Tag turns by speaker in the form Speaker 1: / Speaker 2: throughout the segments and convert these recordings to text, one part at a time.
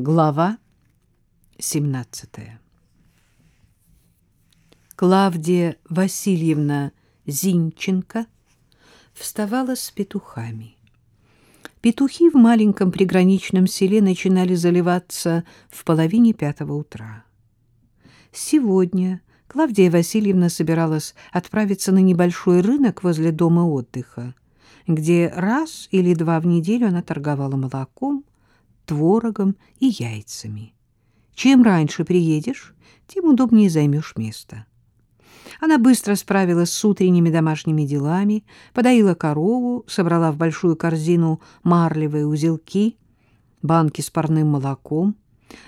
Speaker 1: Глава 17 Клавдия Васильевна Зинченко вставала с петухами. Петухи в маленьком приграничном селе начинали заливаться в половине пятого утра. Сегодня Клавдия Васильевна собиралась отправиться на небольшой рынок возле дома отдыха, где раз или два в неделю она торговала молоком, творогом и яйцами. Чем раньше приедешь, тем удобнее займешь место. Она быстро справилась с утренними домашними делами, подоила корову, собрала в большую корзину марлевые узелки, банки с парным молоком,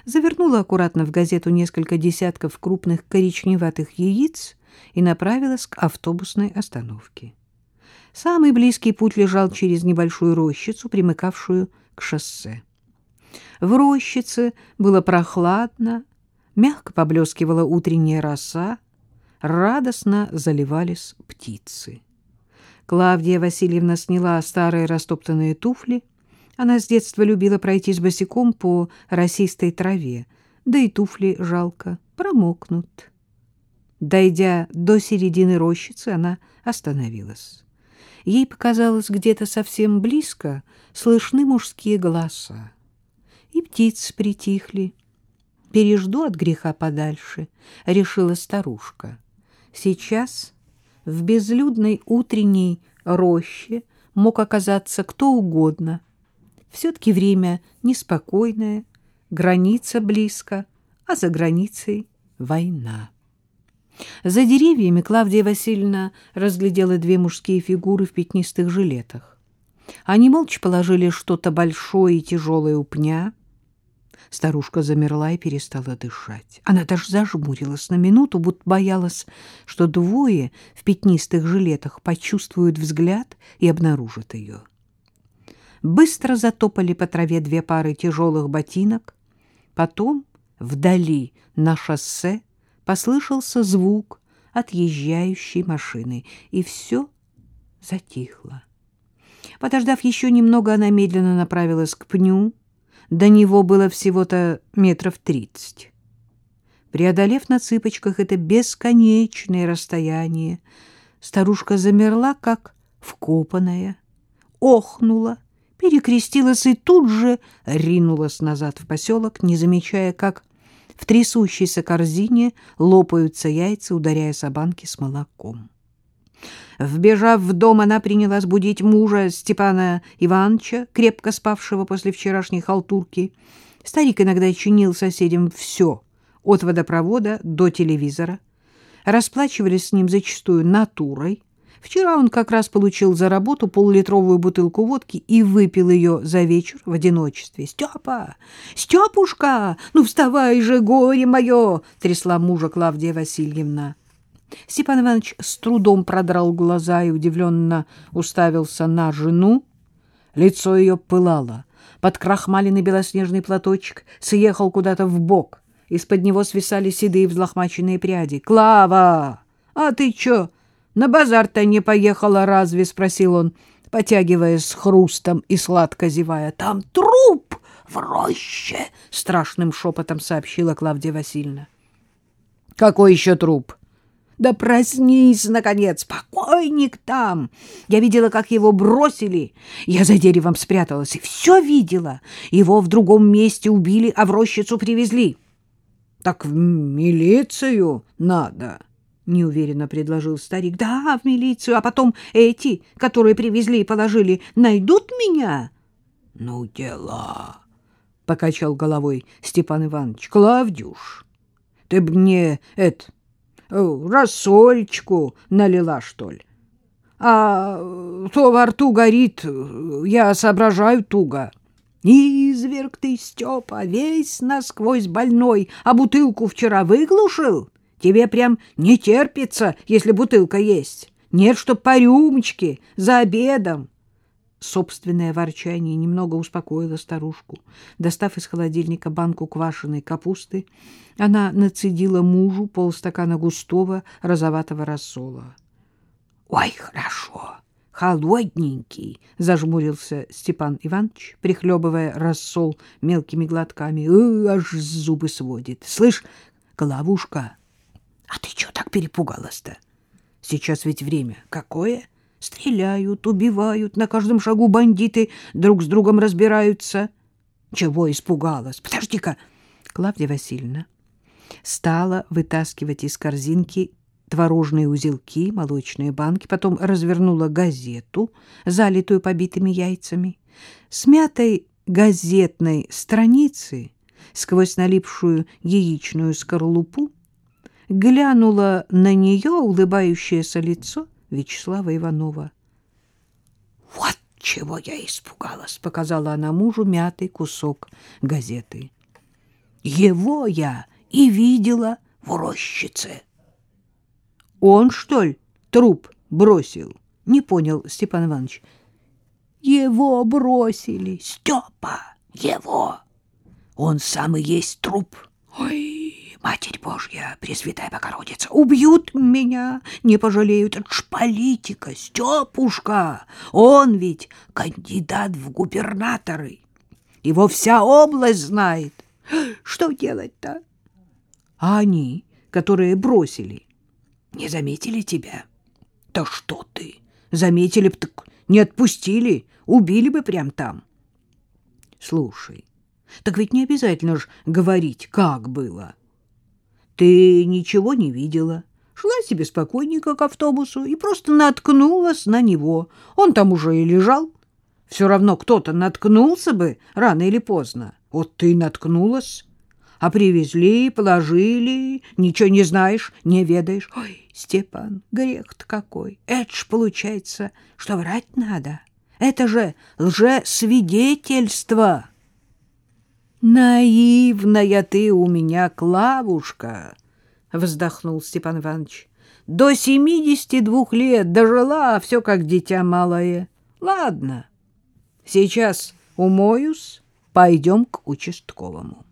Speaker 1: завернула аккуратно в газету несколько десятков крупных коричневатых яиц и направилась к автобусной остановке. Самый близкий путь лежал через небольшую рощицу, примыкавшую к шоссе. В рощице было прохладно, мягко поблескивала утренняя роса, радостно заливались птицы. Клавдия Васильевна сняла старые растоптанные туфли. Она с детства любила пройтись босиком по росистой траве, да и туфли жалко, промокнут. Дойдя до середины рощицы, она остановилась. Ей показалось, где-то совсем близко слышны мужские голоса и птицы притихли. Пережду от греха подальше, — решила старушка. Сейчас в безлюдной утренней роще мог оказаться кто угодно. Все-таки время неспокойное, граница близко, а за границей война. За деревьями Клавдия Васильевна разглядела две мужские фигуры в пятнистых жилетах. Они молча положили что-то большое и тяжелое у пня — Старушка замерла и перестала дышать. Она даже зажмурилась на минуту, будто боялась, что двое в пятнистых жилетах почувствуют взгляд и обнаружат ее. Быстро затопали по траве две пары тяжелых ботинок. Потом вдали на шоссе послышался звук отъезжающей машины, и все затихло. Подождав еще немного, она медленно направилась к пню, до него было всего-то метров тридцать. Преодолев на цыпочках это бесконечное расстояние, старушка замерла, как вкопанная, охнула, перекрестилась и тут же ринулась назад в поселок, не замечая, как в трясущейся корзине лопаются яйца, ударяя собанки с молоком. Вбежав в дом, она принялась будить мужа Степана Ивановича, крепко спавшего после вчерашней халтурки. Старик иногда чинил соседям все, от водопровода до телевизора. Расплачивались с ним зачастую натурой. Вчера он как раз получил за работу поллитровую бутылку водки и выпил ее за вечер в одиночестве. «Степа! Степушка! Ну, вставай же, горе мое!» — трясла мужа Клавдия Васильевна. Степан Иванович с трудом продрал глаза и удивленно уставился на жену. Лицо ее пылало. Под крахмаленный белоснежный платочек съехал куда-то в бок. Из-под него свисали седые взлохмаченные пряди. «Клава! А ты чё, на базар-то не поехала разве?» — спросил он, потягиваясь с хрустом и сладко зевая. «Там труп в роще!» — страшным шепотом сообщила Клавдия Васильевна. «Какой еще труп?» Да проснись, наконец, покойник там. Я видела, как его бросили. Я за деревом спряталась и все видела. Его в другом месте убили, а в рощицу привезли. Так в милицию надо, неуверенно предложил старик. Да, в милицию, а потом эти, которые привезли и положили, найдут меня. Ну, дела, покачал головой Степан Иванович. Клавдюш, ты б мне это рассольчику налила, что ли. А то во рту горит, я соображаю туго. Изверг ты, Степа, весь насквозь больной, а бутылку вчера выглушил? Тебе прям не терпится, если бутылка есть. Нет, чтоб по рюмочке, за обедом. Собственное ворчание немного успокоило старушку. Достав из холодильника банку квашеной капусты, она нацедила мужу полстакана густого розоватого рассола. — Ой, хорошо, холодненький, — зажмурился Степан Иванович, прихлебывая рассол мелкими глотками. Аж зубы сводит. Слышь, Головушка, а ты чё так перепугалась-то? Сейчас ведь время какое? Стреляют, убивают, на каждом шагу бандиты друг с другом разбираются. Чего испугалась? Подожди-ка. Клавдия Васильевна стала вытаскивать из корзинки творожные узелки, молочные банки, потом развернула газету, залитую побитыми яйцами. С мятой газетной страницы сквозь налипшую яичную скорлупу глянула на нее улыбающееся лицо Вячеслава Иванова. — Вот чего я испугалась, — показала она мужу мятый кусок газеты. — Его я и видела в рощице. — Он, что ли, труп бросил? — не понял Степан Иванович. — Его бросили, Степа, его. Он сам и есть труп. Ой, Матерь Божья, Пресвятая Богородица, убьют меня, не пожалеют. Это ж политика, Степушка. Он ведь кандидат в губернаторы. Его вся область знает. Что делать-то? А они, которые бросили, не заметили тебя? Да что ты? Заметили б, так не отпустили, убили бы прям там. Слушай, так ведь не обязательно ж говорить, как было. Ты ничего не видела. Шла себе спокойненько к автобусу и просто наткнулась на него. Он там уже и лежал. Все равно кто-то наткнулся бы рано или поздно. Вот ты наткнулась. А привезли, положили, ничего не знаешь, не ведаешь. Ой, Степан, грех-то какой. Это ж получается, что врать надо. Это же лжесвидетельство. Наивная ты у меня, Клавушка, вздохнул Степан Иванович. До семидесяти двух лет дожила, а все как дитя малое. Ладно, сейчас умоюсь, пойдем к участковому.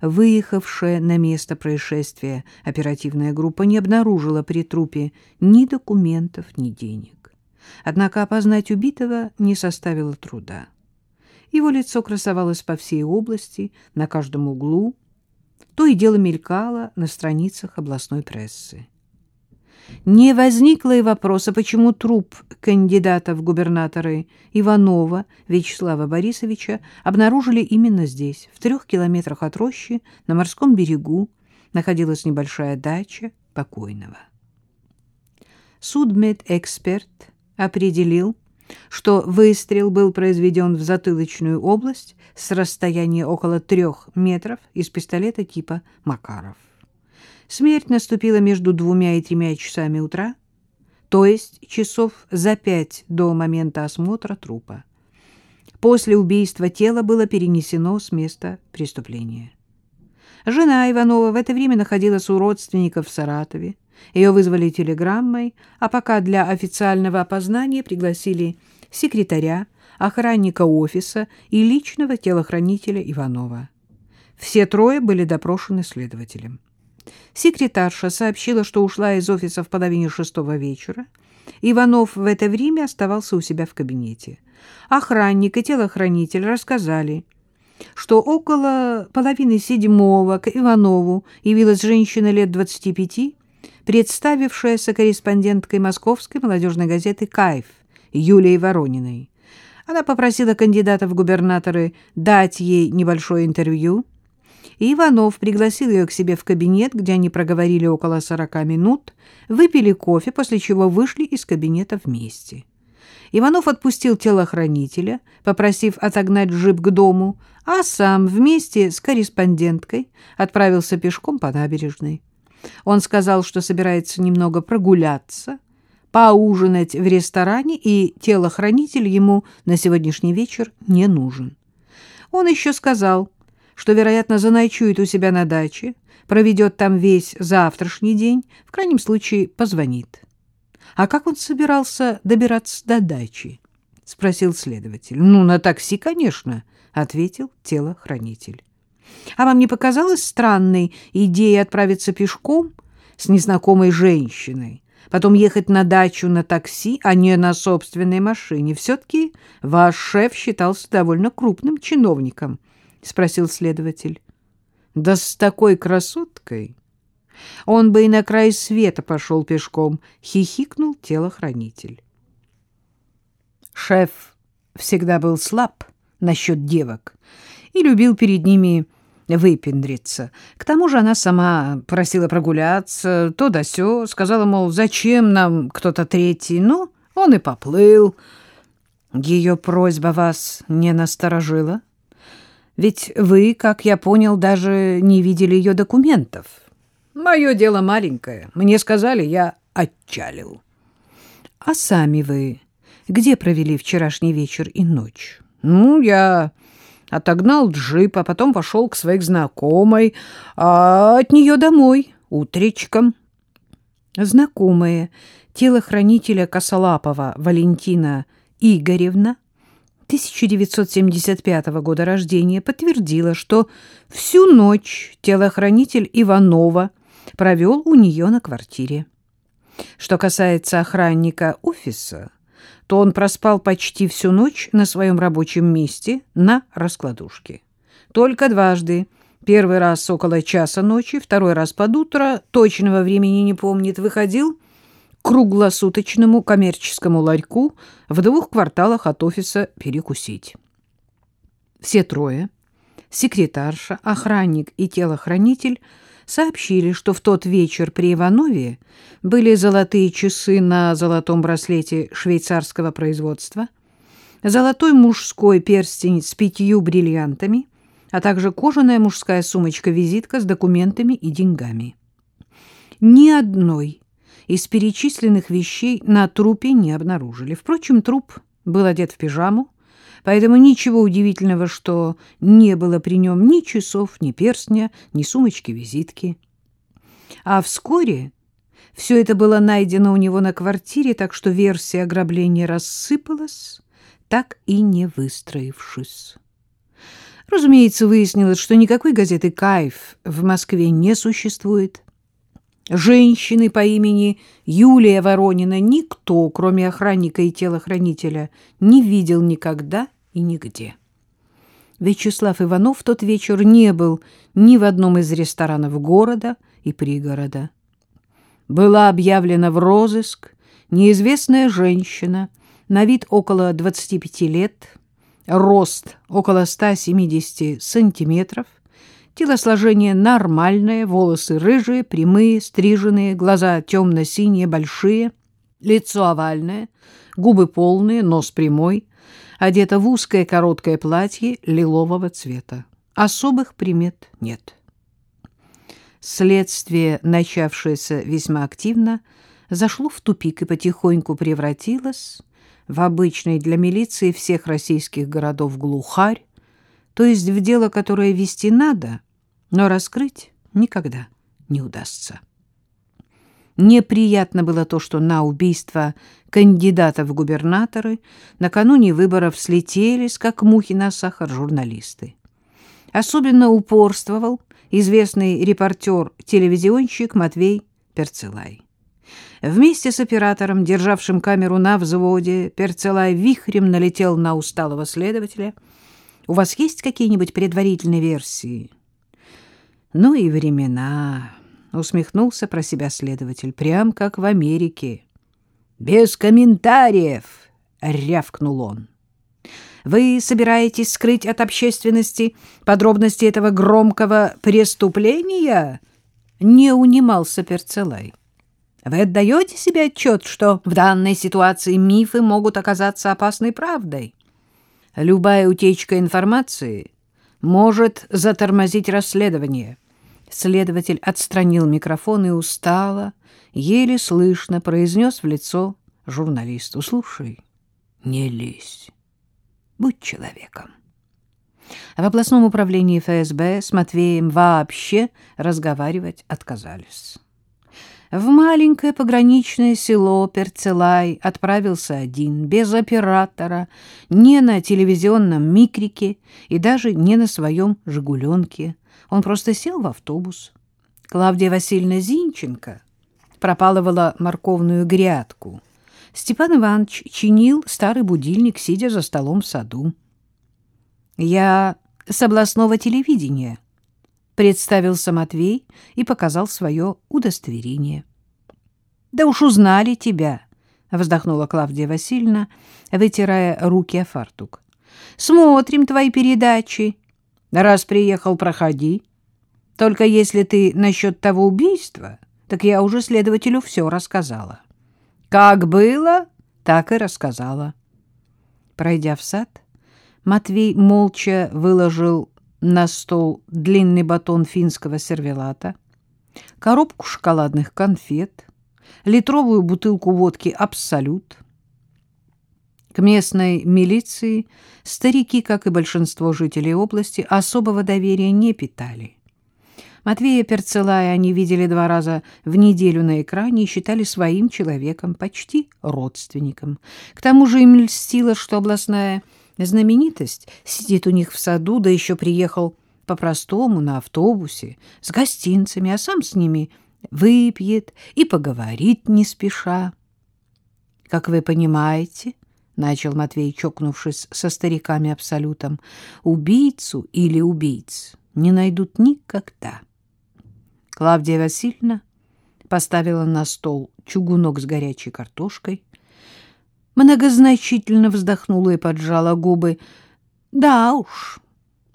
Speaker 1: Выехавшая на место происшествия оперативная группа не обнаружила при трупе ни документов, ни денег. Однако опознать убитого не составило труда. Его лицо красовалось по всей области, на каждом углу, то и дело мелькало на страницах областной прессы. Не возникло и вопроса, почему труп кандидата в губернаторы Иванова Вячеслава Борисовича обнаружили именно здесь, в трех километрах от рощи, на морском берегу, находилась небольшая дача покойного. Судмедэксперт определил, что выстрел был произведен в затылочную область с расстояния около трех метров из пистолета типа «Макаров». Смерть наступила между двумя и тремя часами утра, то есть часов за пять до момента осмотра трупа. После убийства тело было перенесено с места преступления. Жена Иванова в это время находилась у родственников в Саратове. Ее вызвали телеграммой, а пока для официального опознания пригласили секретаря, охранника офиса и личного телохранителя Иванова. Все трое были допрошены следователем. Секретарша сообщила, что ушла из офиса в половине шестого вечера. Иванов в это время оставался у себя в кабинете. Охранник и телохранитель рассказали, что около половины седьмого к Иванову явилась женщина лет двадцати пяти, представившаяся корреспонденткой московской молодежной газеты «Кайф» Юлией Ворониной. Она попросила кандидата в губернаторы дать ей небольшое интервью, и Иванов пригласил ее к себе в кабинет, где они проговорили около сорока минут, выпили кофе, после чего вышли из кабинета вместе. Иванов отпустил телохранителя, попросив отогнать джип к дому, а сам вместе с корреспонденткой отправился пешком по набережной. Он сказал, что собирается немного прогуляться, поужинать в ресторане, и телохранитель ему на сегодняшний вечер не нужен. Он еще сказал, что, вероятно, заночует у себя на даче, проведет там весь завтрашний день, в крайнем случае позвонит. — А как он собирался добираться до дачи? — спросил следователь. — Ну, на такси, конечно, — ответил телохранитель. — А вам не показалось странной идеей отправиться пешком с незнакомой женщиной, потом ехать на дачу на такси, а не на собственной машине. Все-таки ваш шеф считался довольно крупным чиновником, — спросил следователь. — Да с такой красоткой! Он бы и на край света пошел пешком, — хихикнул телохранитель. Шеф всегда был слаб насчет девок и любил перед ними выпендриться. К тому же она сама просила прогуляться, то да сё, сказала, мол, зачем нам кто-то третий, ну, он и поплыл. Ее просьба вас не насторожила? Ведь вы, как я понял, даже не видели ее документов. Мое дело маленькое. Мне сказали, я отчалил. А сами вы где провели вчерашний вечер и ночь? Ну, я отогнал джип, а потом пошел к своей знакомой, а от нее домой, утречком. Знакомая телохранителя Косолапова Валентина Игоревна 1975 года рождения подтвердила, что всю ночь телохранитель Иванова провел у нее на квартире. Что касается охранника офиса, то он проспал почти всю ночь на своем рабочем месте на раскладушке. Только дважды. Первый раз около часа ночи, второй раз под утро, точного времени не помнит, выходил к круглосуточному коммерческому ларьку в двух кварталах от офиса перекусить. Все трое, секретарша, охранник и телохранитель – сообщили, что в тот вечер при Иванове были золотые часы на золотом браслете швейцарского производства, золотой мужской перстень с пятью бриллиантами, а также кожаная мужская сумочка-визитка с документами и деньгами. Ни одной из перечисленных вещей на трупе не обнаружили. Впрочем, труп был одет в пижаму, поэтому ничего удивительного, что не было при нем ни часов, ни перстня, ни сумочки-визитки. А вскоре все это было найдено у него на квартире, так что версия ограбления рассыпалась, так и не выстроившись. Разумеется, выяснилось, что никакой газеты «Кайф» в Москве не существует. Женщины по имени Юлия Воронина никто, кроме охранника и телохранителя, не видел никогда и нигде. Вячеслав Иванов в тот вечер не был ни в одном из ресторанов города и пригорода. Была объявлена в розыск неизвестная женщина, на вид около 25 лет, рост около 170 сантиметров, телосложение нормальное, волосы рыжие, прямые, стриженные, глаза темно-синие, большие, лицо овальное, губы полные, нос прямой, одета в узкое короткое платье лилового цвета. Особых примет нет. Следствие, начавшееся весьма активно, зашло в тупик и потихоньку превратилось в обычный для милиции всех российских городов глухарь, то есть в дело, которое вести надо, но раскрыть никогда не удастся. Неприятно было то, что на убийство кандидата в губернаторы накануне выборов слетелись, как мухи на сахар, журналисты. Особенно упорствовал известный репортер-телевизионщик Матвей Перцелай. Вместе с оператором, державшим камеру на взводе, Перцелай вихрем налетел на усталого следователя. «У вас есть какие-нибудь предварительные версии?» «Ну и времена...» усмехнулся про себя следователь, прям как в Америке. Без комментариев, рявкнул он. Вы собираетесь скрыть от общественности подробности этого громкого преступления? Не унимался Перцелай. Вы отдаете себе отчет, что в данной ситуации мифы могут оказаться опасной правдой? Любая утечка информации может затормозить расследование. Следователь отстранил микрофон и устало, еле слышно произнес в лицо журналисту. «Слушай, не лезь, будь человеком». В областном управлении ФСБ с Матвеем вообще разговаривать отказались. В маленькое пограничное село Перцелай отправился один, без оператора, не на телевизионном микрике и даже не на своем «Жигуленке», он просто сел в автобус. Клавдия Васильевна Зинченко пропалывала морковную грядку. Степан Иванович чинил старый будильник, сидя за столом в саду. «Я с областного телевидения», — представился Матвей и показал свое удостоверение. «Да уж узнали тебя», — вздохнула Клавдия Васильевна, вытирая руки о фартук. «Смотрим твои передачи. Раз приехал, проходи. Только если ты насчет того убийства, так я уже следователю все рассказала. Как было, так и рассказала». Пройдя в сад, Матвей молча выложил на стол длинный батон финского сервелата, коробку шоколадных конфет, литровую бутылку водки «Абсолют». К местной милиции старики, как и большинство жителей области, особого доверия не питали. Матвея Перцелая они видели два раза в неделю на экране и считали своим человеком, почти родственником. К тому же им льстило, что областная знаменитость сидит у них в саду, да еще приехал по-простому на автобусе с гостинцами, а сам с ними – выпьет и поговорит не спеша. — Как вы понимаете, — начал Матвей, чокнувшись со стариками абсолютом, — убийцу или убийц не найдут никогда. Клавдия Васильевна поставила на стол чугунок с горячей картошкой, многозначительно вздохнула и поджала губы. Да уж,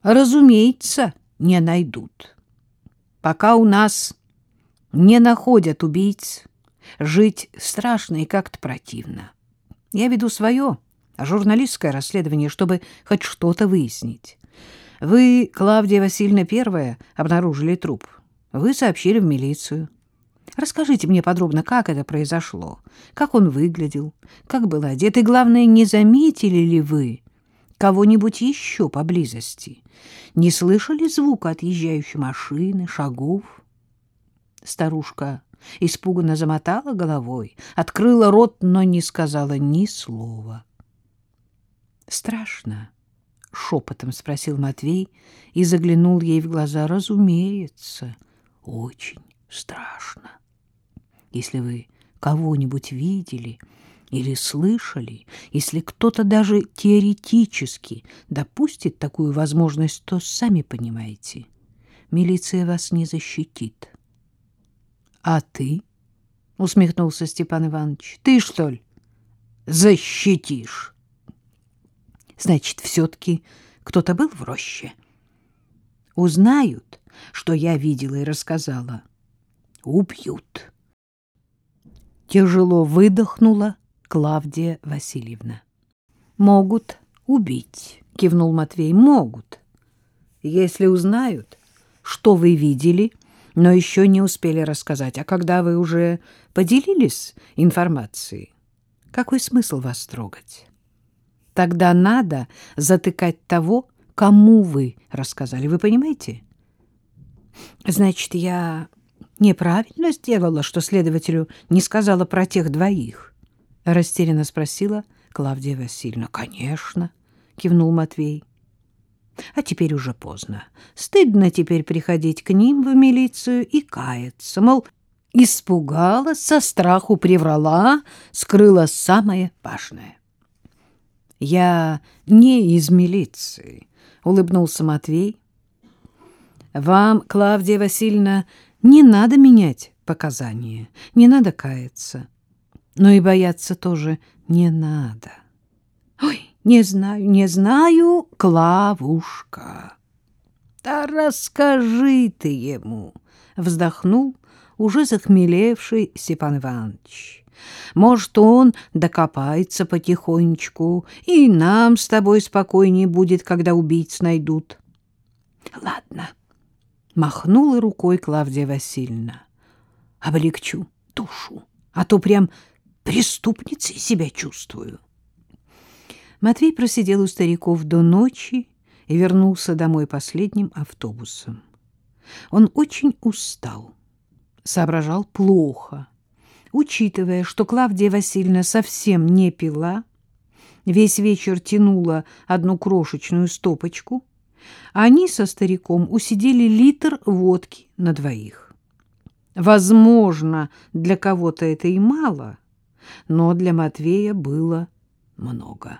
Speaker 1: разумеется, не найдут. Пока у нас не находят убийц. Жить страшно и как-то противно. Я веду свое журналистское расследование, чтобы хоть что-то выяснить. Вы, Клавдия Васильевна, первая обнаружили труп. Вы сообщили в милицию. Расскажите мне подробно, как это произошло, как он выглядел, как был одет, и, главное, не заметили ли вы кого-нибудь еще поблизости? Не слышали звука отъезжающей машины, шагов? Старушка испуганно замотала головой, открыла рот, но не сказала ни слова. «Страшно?» — шепотом спросил Матвей и заглянул ей в глаза. «Разумеется, очень страшно. Если вы кого-нибудь видели или слышали, если кто-то даже теоретически допустит такую возможность, то, сами понимаете, милиция вас не защитит». А ты? усмехнулся Степан Иванович. Ты что ли защитишь? Значит, все-таки кто-то был в роще. Узнают, что я видела и рассказала. Убьют. Тяжело выдохнула Клавдия Васильевна. Могут убить, кивнул Матвей. Могут. Если узнают, что вы видели, но еще не успели рассказать. А когда вы уже поделились информацией, какой смысл вас трогать? Тогда надо затыкать того, кому вы рассказали. Вы понимаете? Значит, я неправильно сделала, что следователю не сказала про тех двоих? Растерянно спросила Клавдия Васильевна. Конечно, кивнул Матвей. А теперь уже поздно. Стыдно теперь приходить к ним в милицию и каяться, мол, испугалась, со страху приврала, скрыла самое важное. «Я не из милиции», — улыбнулся Матвей. «Вам, Клавдия Васильевна, не надо менять показания, не надо каяться, но и бояться тоже не надо». «Ой!» Не знаю, не знаю, Клавушка. Да расскажи ты ему, вздохнул уже захмелевший Степан Иванович. Может, он докопается потихонечку, и нам с тобой спокойнее будет, когда убийц найдут. Ладно, махнула рукой Клавдия Васильевна. Облегчу душу, а то прям преступницей себя чувствую. Матвей просидел у стариков до ночи и вернулся домой последним автобусом. Он очень устал, соображал плохо. Учитывая, что Клавдия Васильевна совсем не пила, весь вечер тянула одну крошечную стопочку, они со стариком усидели литр водки на двоих. Возможно, для кого-то это и мало, но для Матвея было много.